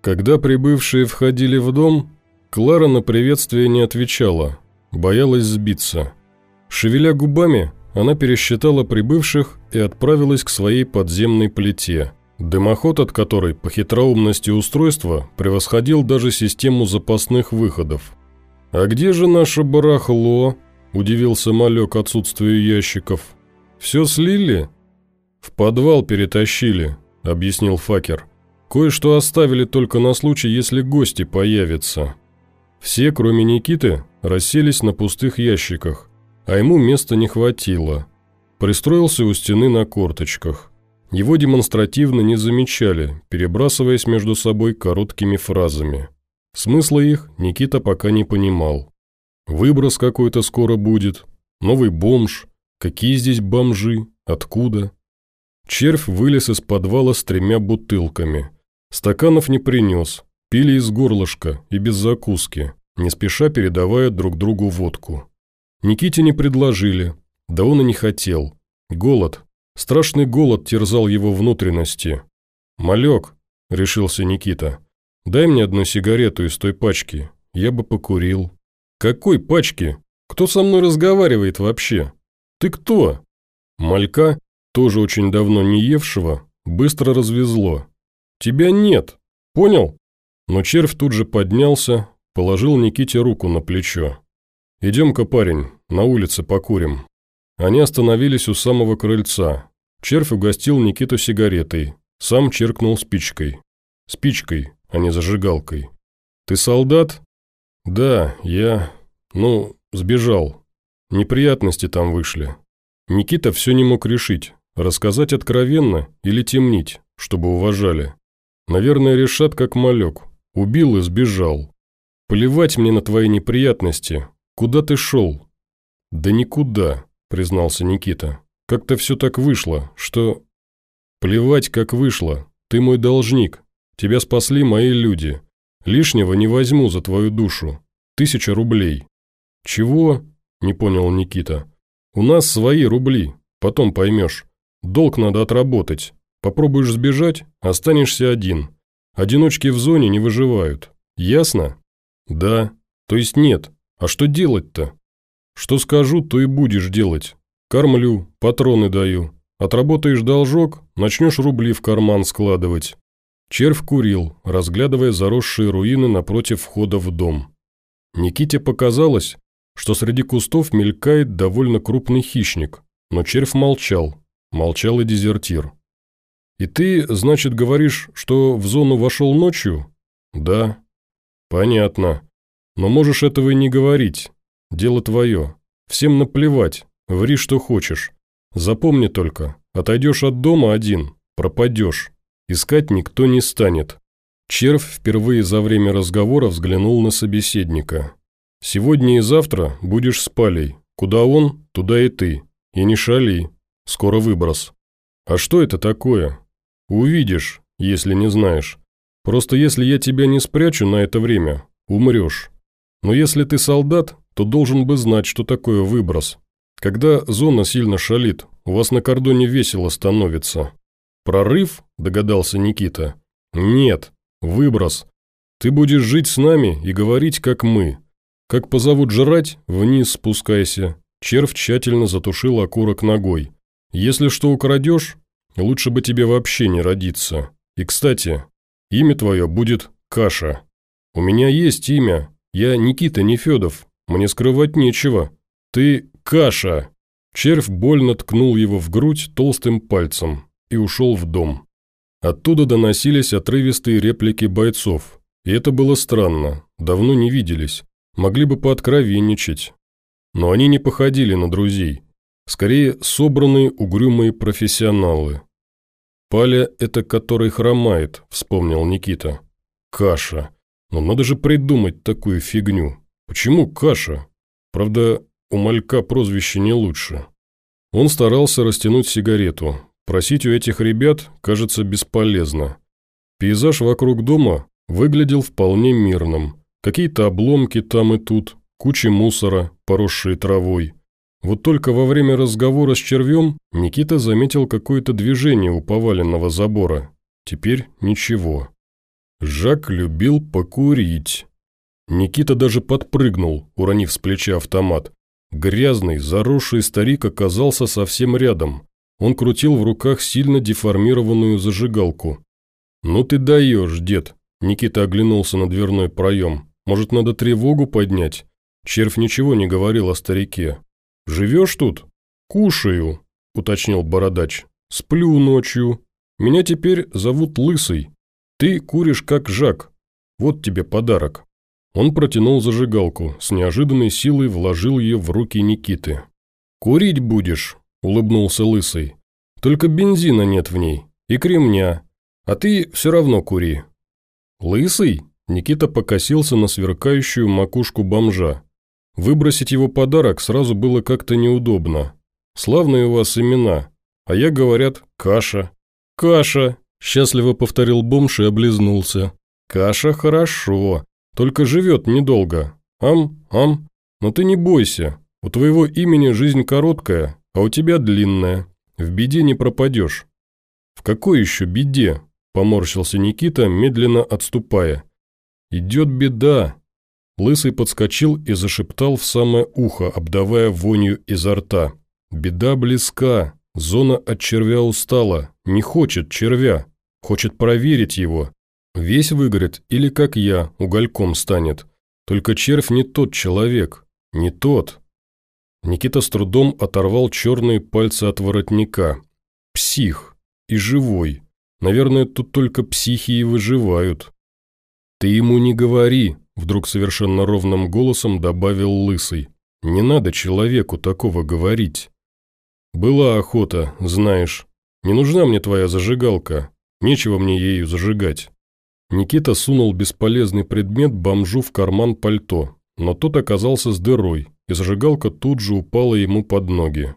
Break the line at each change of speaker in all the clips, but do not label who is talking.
Когда прибывшие входили в дом, Клара на приветствие не отвечала, боялась сбиться. Шевеля губами, она пересчитала прибывших и отправилась к своей подземной плите, дымоход от которой по хитроумности устройства превосходил даже систему запасных выходов. «А где же наше барахло?» – удивился малек отсутствию ящиков. «Все слили?» «В подвал перетащили», – объяснил Факер. «Кое-что оставили только на случай, если гости появятся». Все, кроме Никиты, расселись на пустых ящиках, а ему места не хватило. Пристроился у стены на корточках. Его демонстративно не замечали, перебрасываясь между собой короткими фразами. Смысла их Никита пока не понимал. Выброс какой-то скоро будет, новый бомж, какие здесь бомжи, откуда? Червь вылез из подвала с тремя бутылками. Стаканов не принес, пили из горлышка и без закуски, не спеша передавая друг другу водку. Никите не предложили, да он и не хотел. Голод, страшный голод терзал его внутренности. «Малек», — решился Никита, — «дай мне одну сигарету из той пачки, я бы покурил». «Какой пачки? Кто со мной разговаривает вообще? Ты кто?» Малька, тоже очень давно не евшего, быстро развезло. «Тебя нет, понял?» Но червь тут же поднялся, положил Никите руку на плечо. «Идем-ка, парень, на улице покурим». Они остановились у самого крыльца. Червь угостил Никиту сигаретой, сам черкнул спичкой. Спичкой, а не зажигалкой. «Ты солдат?» «Да, я... ну, сбежал. Неприятности там вышли». Никита все не мог решить, рассказать откровенно или темнить, чтобы уважали. Наверное, решат как малек. Убил и сбежал. Плевать мне на твои неприятности, «Куда ты шел?» «Да никуда», – признался Никита. «Как-то все так вышло, что...» «Плевать, как вышло. Ты мой должник. Тебя спасли мои люди. Лишнего не возьму за твою душу. Тысяча рублей». «Чего?» – не понял Никита. «У нас свои рубли. Потом поймешь. Долг надо отработать. Попробуешь сбежать – останешься один. Одиночки в зоне не выживают. Ясно?» «Да. То есть нет. А что делать-то? Что скажу, то и будешь делать. Кормлю, патроны даю. Отработаешь должок, начнешь рубли в карман складывать. Червь курил, разглядывая заросшие руины напротив входа в дом. Никите показалось, что среди кустов мелькает довольно крупный хищник, но червь молчал, молчал и дезертир. «И ты, значит, говоришь, что в зону вошел ночью?» «Да». «Понятно. Но можешь этого и не говорить. Дело твое. Всем наплевать. Ври, что хочешь. Запомни только, отойдешь от дома один, пропадешь. Искать никто не станет». Червь впервые за время разговора взглянул на собеседника. «Сегодня и завтра будешь с Палей. Куда он, туда и ты. И не шали. Скоро выброс. А что это такое? Увидишь, если не знаешь. Просто если я тебя не спрячу на это время, умрешь. Но если ты солдат, то должен бы знать, что такое выброс. Когда зона сильно шалит, у вас на кордоне весело становится. Прорыв, догадался Никита. Нет, выброс. Ты будешь жить с нами и говорить, как мы. Как позовут жрать, вниз спускайся. Червь тщательно затушил окурок ногой. Если что украдешь, лучше бы тебе вообще не родиться. И, кстати, имя твое будет Каша. У меня есть имя, я Никита Нефедов, мне скрывать нечего. Ты каша!» Червь больно ткнул его в грудь толстым пальцем и ушел в дом. Оттуда доносились отрывистые реплики бойцов. И это было странно, давно не виделись, могли бы пооткровенничать. Но они не походили на друзей. Скорее, собранные угрюмые профессионалы. «Паля – это который хромает», – вспомнил Никита. «Каша. Но надо же придумать такую фигню. Почему каша? Правда, у малька прозвище не лучше. Он старался растянуть сигарету. Просить у этих ребят, кажется, бесполезно. Пейзаж вокруг дома выглядел вполне мирным. Какие-то обломки там и тут, куча мусора, поросшие травой. Вот только во время разговора с червем Никита заметил какое-то движение у поваленного забора. Теперь ничего. Жак любил покурить. Никита даже подпрыгнул, уронив с плеча автомат. Грязный, заросший старик оказался совсем рядом. Он крутил в руках сильно деформированную зажигалку. «Ну ты даешь, дед!» Никита оглянулся на дверной проем. «Может, надо тревогу поднять?» Червь ничего не говорил о старике. «Живешь тут?» «Кушаю», – уточнил бородач. «Сплю ночью. Меня теперь зовут Лысый. Ты куришь как Жак. Вот тебе подарок». Он протянул зажигалку, с неожиданной силой вложил ее в руки Никиты. «Курить будешь?» – улыбнулся Лысый. «Только бензина нет в ней. И кремня. А ты все равно кури». «Лысый?» – Никита покосился на сверкающую макушку бомжа. Выбросить его подарок сразу было как-то неудобно. Славные у вас имена. А я, говорят, каша. Каша, счастливо повторил бомж и облизнулся. Каша хорошо, только живет недолго. Ам, ам. Но ты не бойся. У твоего имени жизнь короткая, а у тебя длинная. В беде не пропадешь. В какой еще беде? Поморщился Никита, медленно отступая. Идет беда, Лысый подскочил и зашептал в самое ухо, обдавая вонью изо рта. «Беда близка. Зона от червя устала. Не хочет червя. Хочет проверить его. Весь выгорит или, как я, угольком станет. Только червь не тот человек. Не тот». Никита с трудом оторвал черные пальцы от воротника. «Псих. И живой. Наверное, тут только психи и выживают». «Ты ему не говори», Вдруг совершенно ровным голосом добавил Лысый. «Не надо человеку такого говорить». «Была охота, знаешь. Не нужна мне твоя зажигалка. Нечего мне ею зажигать». Никита сунул бесполезный предмет бомжу в карман пальто, но тот оказался с дырой, и зажигалка тут же упала ему под ноги.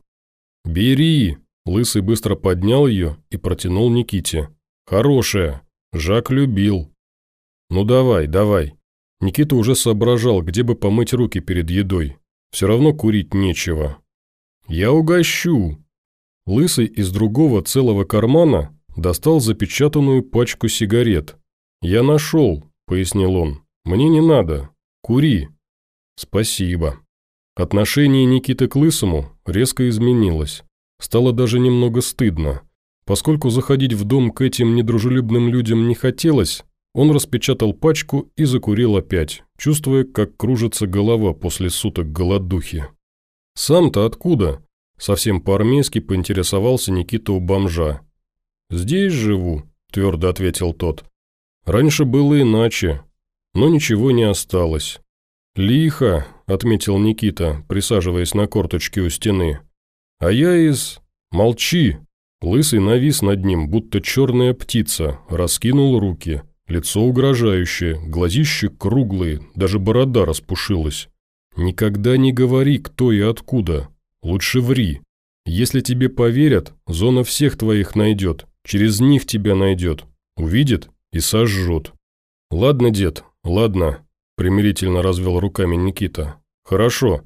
«Бери!» Лысый быстро поднял ее и протянул Никите. «Хорошая. Жак любил». «Ну давай, давай. Никита уже соображал, где бы помыть руки перед едой. Все равно курить нечего. «Я угощу!» Лысый из другого целого кармана достал запечатанную пачку сигарет. «Я нашел», — пояснил он. «Мне не надо. Кури». «Спасибо». Отношение Никиты к Лысому резко изменилось. Стало даже немного стыдно. Поскольку заходить в дом к этим недружелюбным людям не хотелось, он распечатал пачку и закурил опять, чувствуя, как кружится голова после суток голодухи. «Сам-то откуда?» – совсем по-армейски поинтересовался Никита у бомжа. «Здесь живу», – твердо ответил тот. «Раньше было иначе, но ничего не осталось». «Лихо», – отметил Никита, присаживаясь на корточки у стены. «А я из...» «Молчи!» Лысый навис над ним, будто черная птица, раскинул руки – Лицо угрожающее, глазища круглые, даже борода распушилась. Никогда не говори, кто и откуда. Лучше ври. Если тебе поверят, зона всех твоих найдет, через них тебя найдет, увидит и сожжет. Ладно, дед, ладно, примирительно развел руками Никита. Хорошо.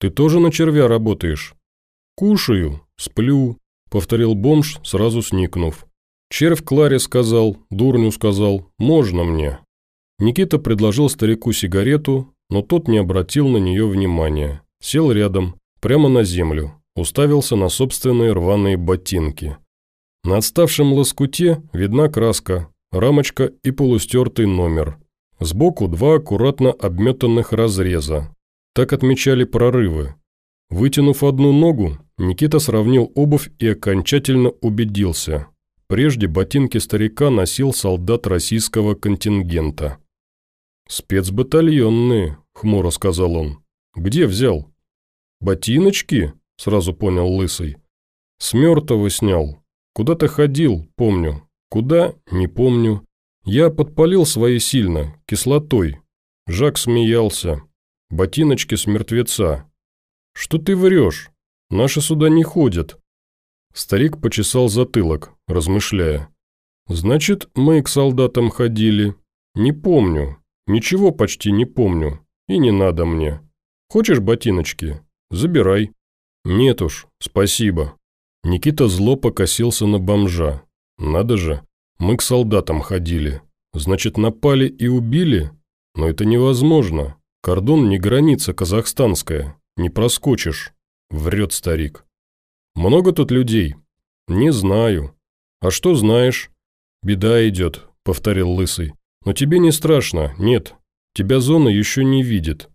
Ты тоже на червя работаешь? Кушаю, сплю, повторил бомж, сразу сникнув. Червь Кларе сказал, дурню сказал, можно мне. Никита предложил старику сигарету, но тот не обратил на нее внимания. Сел рядом, прямо на землю, уставился на собственные рваные ботинки. На отставшем лоскуте видна краска, рамочка и полустертый номер. Сбоку два аккуратно обметанных разреза. Так отмечали прорывы. Вытянув одну ногу, Никита сравнил обувь и окончательно убедился. Прежде ботинки старика носил солдат российского контингента. «Спецбатальонные», – хмуро сказал он. «Где взял?» «Ботиночки?» – сразу понял Лысый. «С мертвого снял. Куда-то ходил, помню. Куда – не помню. Я подпалил свои сильно, кислотой. Жак смеялся. Ботиночки с мертвеца. Что ты врешь? Наши сюда не ходят. Старик почесал затылок, размышляя. «Значит, мы к солдатам ходили. Не помню. Ничего почти не помню. И не надо мне. Хочешь ботиночки? Забирай». «Нет уж, спасибо». Никита зло покосился на бомжа. «Надо же, мы к солдатам ходили. Значит, напали и убили? Но это невозможно. Кордон не граница казахстанская. Не проскочишь. Врет старик. Много тут людей? Не знаю. А что знаешь? Беда идет, повторил Лысый. Но тебе не страшно, нет. Тебя зона еще не видит.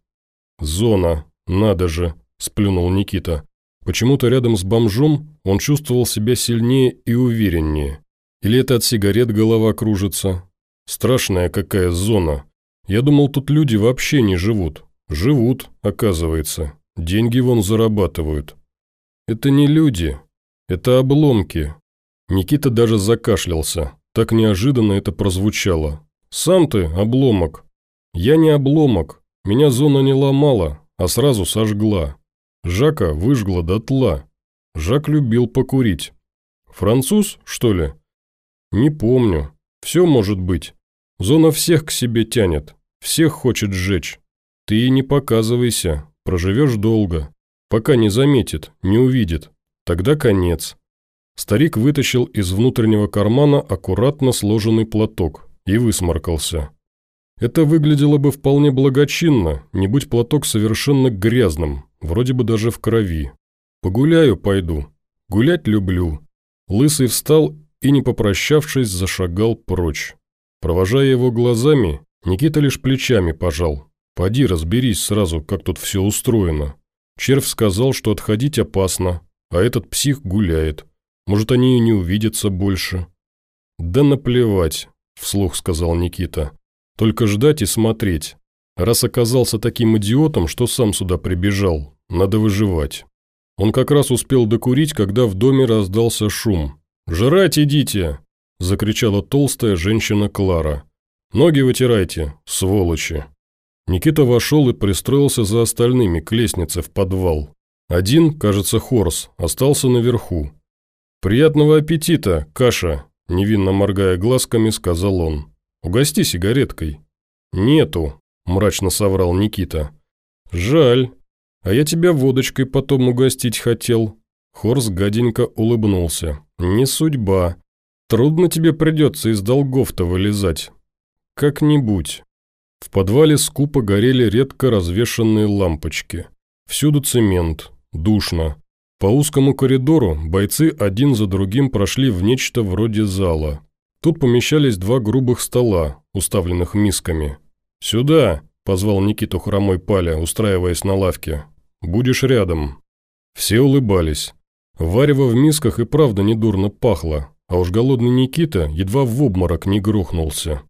Зона, надо же, сплюнул Никита. Почему-то рядом с бомжом он чувствовал себя сильнее и увереннее. Или это от сигарет голова кружится? Страшная какая зона. Я думал, тут люди вообще не живут. Живут, оказывается. Деньги вон зарабатывают. Это не люди. Это обломки. Никита даже закашлялся. Так неожиданно это прозвучало. «Сам ты обломок». «Я не обломок. Меня зона не ломала, а сразу сожгла. Жака выжгла дотла. Жак любил покурить. Француз, что ли? Не помню. Все может быть. Зона всех к себе тянет. Всех хочет сжечь. Ты и не показывайся. Проживешь долго. Пока не заметит, не увидит. Тогда конец. Старик вытащил из внутреннего кармана аккуратно сложенный платок и высморкался. Это выглядело бы вполне благочинно, не будь платок совершенно грязным, вроде бы даже в крови. Погуляю пойду. Гулять люблю. Лысый встал и, не попрощавшись, зашагал прочь. Провожая его глазами, Никита лишь плечами пожал. «Поди разберись сразу, как тут все устроено. Червь сказал, что отходить опасно, а этот псих гуляет. Может, они и не увидятся больше». «Да наплевать», – вслух сказал Никита. Только ждать и смотреть. Раз оказался таким идиотом, что сам сюда прибежал, надо выживать. Он как раз успел докурить, когда в доме раздался шум. «Жрать идите!» – закричала толстая женщина Клара. «Ноги вытирайте, сволочи!» Никита вошел и пристроился за остальными к лестнице в подвал. Один, кажется, Хорс, остался наверху. «Приятного аппетита, каша!» – невинно моргая глазками, сказал он. Угости сигареткой». «Нету», – мрачно соврал Никита. «Жаль. А я тебя водочкой потом угостить хотел». Хорс гаденько улыбнулся. «Не судьба. Трудно тебе придется из долгов-то вылезать. Как-нибудь». В подвале скупо горели редко развешанные лампочки. Всюду цемент, душно. По узкому коридору бойцы один за другим прошли в нечто вроде зала. Тут помещались два грубых стола, уставленных мисками. «Сюда!» – позвал Никиту хромой Паля, устраиваясь на лавке. «Будешь рядом». Все улыбались. Варево в мисках и правда недурно пахло, а уж голодный Никита едва в обморок не грохнулся.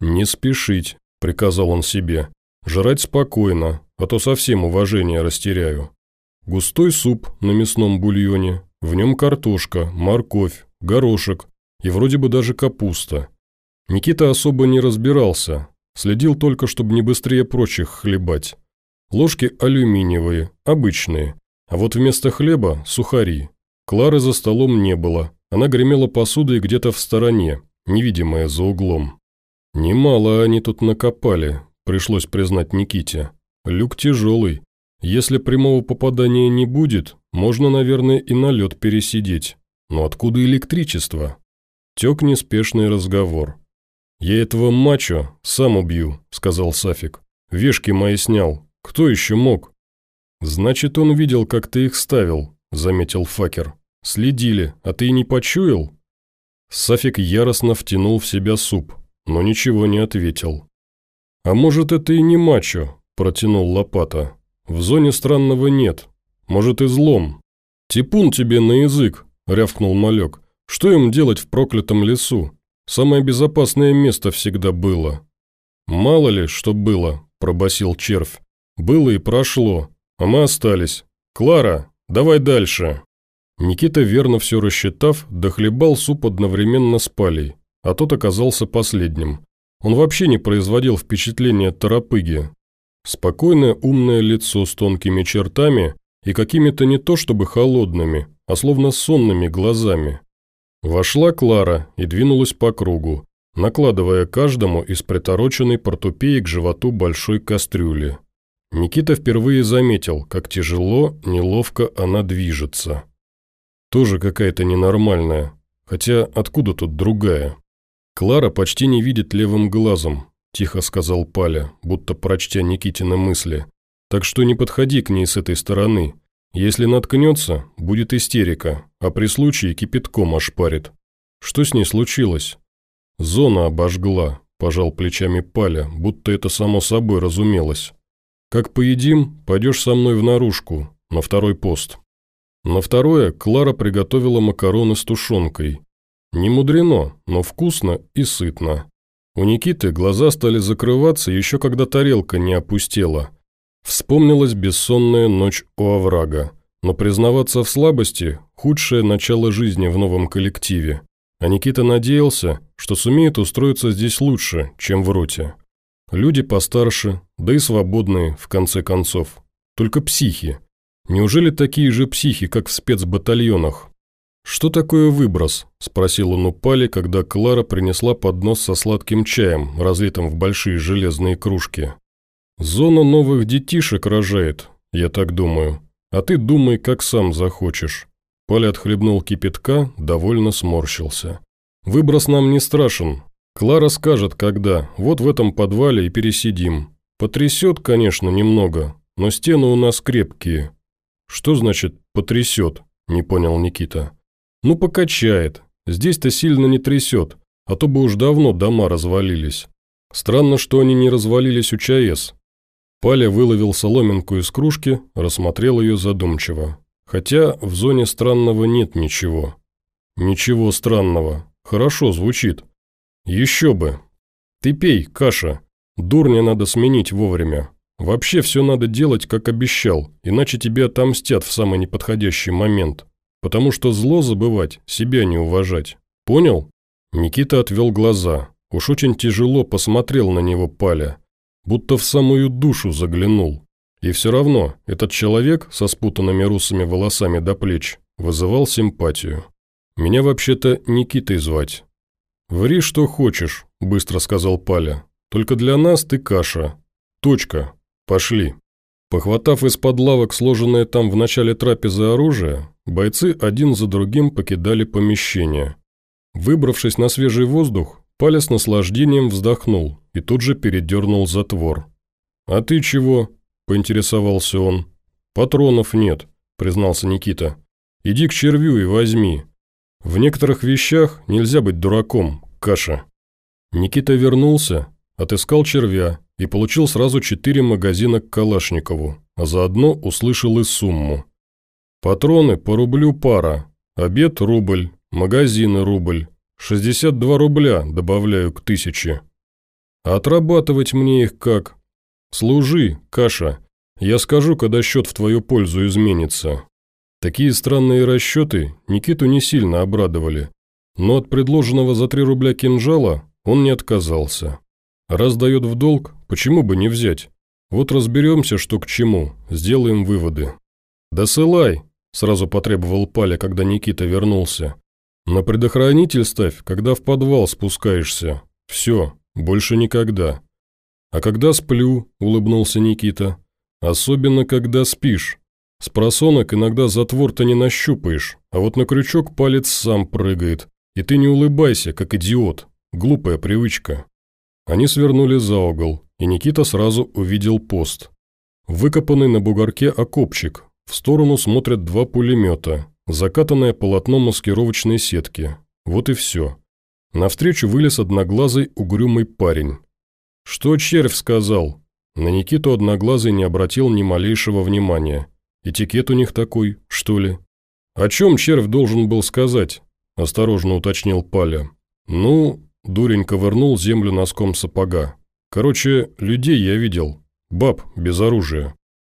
«Не спешить», – приказал он себе. «Жрать спокойно, а то совсем уважение растеряю». Густой суп на мясном бульоне, в нем картошка, морковь, горошек, и вроде бы даже капуста. Никита особо не разбирался, следил только, чтобы не быстрее прочих хлебать. Ложки алюминиевые, обычные, а вот вместо хлеба – сухари. Клары за столом не было, она гремела посудой где-то в стороне, невидимая за углом. Немало они тут накопали, пришлось признать Никите. Люк тяжелый. Если прямого попадания не будет, можно, наверное, и на лед пересидеть. Но откуда электричество? Тек неспешный разговор. «Я этого мачо сам убью», – сказал Сафик. «Вешки мои снял. Кто еще мог?» «Значит, он видел, как ты их ставил», – заметил Факер. «Следили, а ты и не почуял?» Сафик яростно втянул в себя суп, но ничего не ответил. «А может, это и не мачо?» – протянул Лопата. «В зоне странного нет. Может, и злом». «Типун тебе на язык!» – рявкнул Малек. Что им делать в проклятом лесу? Самое безопасное место всегда было. Мало ли, что было, пробасил червь. Было и прошло, а мы остались. Клара, давай дальше. Никита, верно все рассчитав, дохлебал суп одновременно с палей, а тот оказался последним. Он вообще не производил впечатления торопыги. Спокойное умное лицо с тонкими чертами и какими-то не то чтобы холодными, а словно сонными глазами. Вошла Клара и двинулась по кругу, накладывая каждому из притороченной портупеи к животу большой кастрюли. Никита впервые заметил, как тяжело, неловко она движется. Тоже какая-то ненормальная, хотя откуда тут другая? «Клара почти не видит левым глазом», – тихо сказал Паля, будто прочтя Никитины мысли. «Так что не подходи к ней с этой стороны. Если наткнется, будет истерика, а при случае кипятком ошпарит. Что с ней случилось?» «Зона обожгла», – пожал плечами Паля, будто это само собой разумелось. «Как поедим, пойдешь со мной в наружку, на второй пост». На второе Клара приготовила макароны с тушенкой. Не мудрено, но вкусно и сытно. У Никиты глаза стали закрываться еще когда тарелка не опустела. Вспомнилась бессонная ночь у оврага. Но признаваться в слабости – худшее начало жизни в новом коллективе. А Никита надеялся, что сумеет устроиться здесь лучше, чем в роте. Люди постарше, да и свободные, в конце концов. Только психи. Неужели такие же психи, как в спецбатальонах? «Что такое выброс?» – спросил он у Пали, когда Клара принесла поднос со сладким чаем, разлитым в большие железные кружки. «Зона новых детишек рожает, я так думаю. А ты думай, как сам захочешь». Паля отхлебнул кипятка, довольно сморщился. «Выброс нам не страшен. Клара скажет, когда. Вот в этом подвале и пересидим. Потрясет, конечно, немного, но стены у нас крепкие. «Что значит «потрясет»?» – не понял Никита. «Ну, покачает. Здесь-то сильно не трясет, а то бы уж давно дома развалились. Странно, что они не развалились у ЧАЭС». Паля выловил соломинку из кружки, рассмотрел ее задумчиво. Хотя в зоне странного нет ничего. Ничего странного. Хорошо звучит. Еще бы. Ты пей, каша. Дурня надо сменить вовремя. Вообще все надо делать, как обещал, иначе тебе отомстят в самый неподходящий момент. Потому что зло забывать, себя не уважать. Понял?» Никита отвел глаза. Уж очень тяжело посмотрел на него Паля. Будто в самую душу заглянул. И все равно этот человек со спутанными русыми волосами до плеч вызывал симпатию. «Меня вообще-то Никитой звать». «Ври, что хочешь», – быстро сказал Паля. «Только для нас ты каша. Точка. «Пошли». Похватав из-под лавок сложенное там в начале трапезы оружие, бойцы один за другим покидали помещение. Выбравшись на свежий воздух, Паля с наслаждением вздохнул и тут же передернул затвор. «А ты чего?» – поинтересовался он. «Патронов нет», – признался Никита. «Иди к червю и возьми. В некоторых вещах нельзя быть дураком, каша». Никита вернулся, отыскал червя и получил сразу четыре магазина к Калашникову, а заодно услышал и сумму. Патроны по рублю пара, обед – рубль, магазины – рубль, 62 рубля добавляю к тысяче. Отрабатывать мне их как? Служи, каша. Я скажу, когда счет в твою пользу изменится. Такие странные расчеты Никиту не сильно обрадовали, но от предложенного за 3 рубля кинжала он не отказался. Раз дает в долг, почему бы не взять? Вот разберемся, что к чему, сделаем выводы. «Досылай», – сразу потребовал Паля, когда Никита вернулся. «На предохранитель ставь, когда в подвал спускаешься. Все, больше никогда». «А когда сплю», – улыбнулся Никита. «Особенно, когда спишь. С просонок иногда затвор-то не нащупаешь, а вот на крючок палец сам прыгает. И ты не улыбайся, как идиот. Глупая привычка». Они свернули за угол, и Никита сразу увидел пост. Выкопанный на бугорке окопчик. В сторону смотрят два пулемета, закатанное полотно маскировочной сетки. Вот и все. Навстречу вылез одноглазый угрюмый парень. «Что червь сказал?» На Никиту одноглазый не обратил ни малейшего внимания. Этикет у них такой, что ли? «О чем червь должен был сказать?» – осторожно уточнил Паля. «Ну, Дурень ковырнул землю носком сапога. «Короче, людей я видел. Баб без оружия».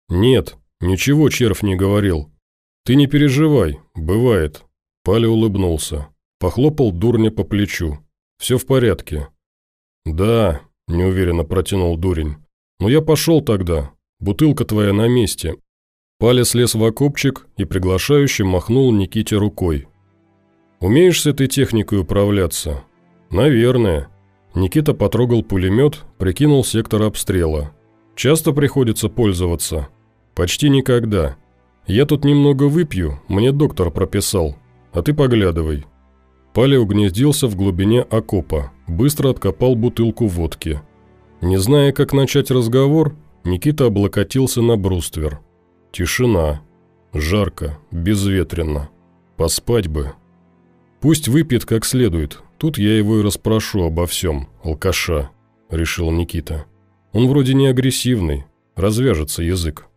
«Нет, ничего червь не говорил. Ты не переживай, бывает». Паля улыбнулся. Похлопал дурня по плечу. «Все в порядке». «Да», – неуверенно протянул дурень. «Ну я пошел тогда. Бутылка твоя на месте». Паля слез в окопчик и приглашающе махнул Никите рукой. «Умеешь с этой техникой управляться?» «Наверное». Никита потрогал пулемет, прикинул сектор обстрела. «Часто приходится пользоваться?» «Почти никогда. Я тут немного выпью, мне доктор прописал. А ты поглядывай». Паля угнездился в глубине окопа, быстро откопал бутылку водки. Не зная, как начать разговор, Никита облокотился на бруствер. Тишина. Жарко, безветренно. Поспать бы. Пусть выпьет как следует, тут я его и расспрошу обо всем, алкаша, решил Никита. Он вроде не агрессивный, развяжется язык.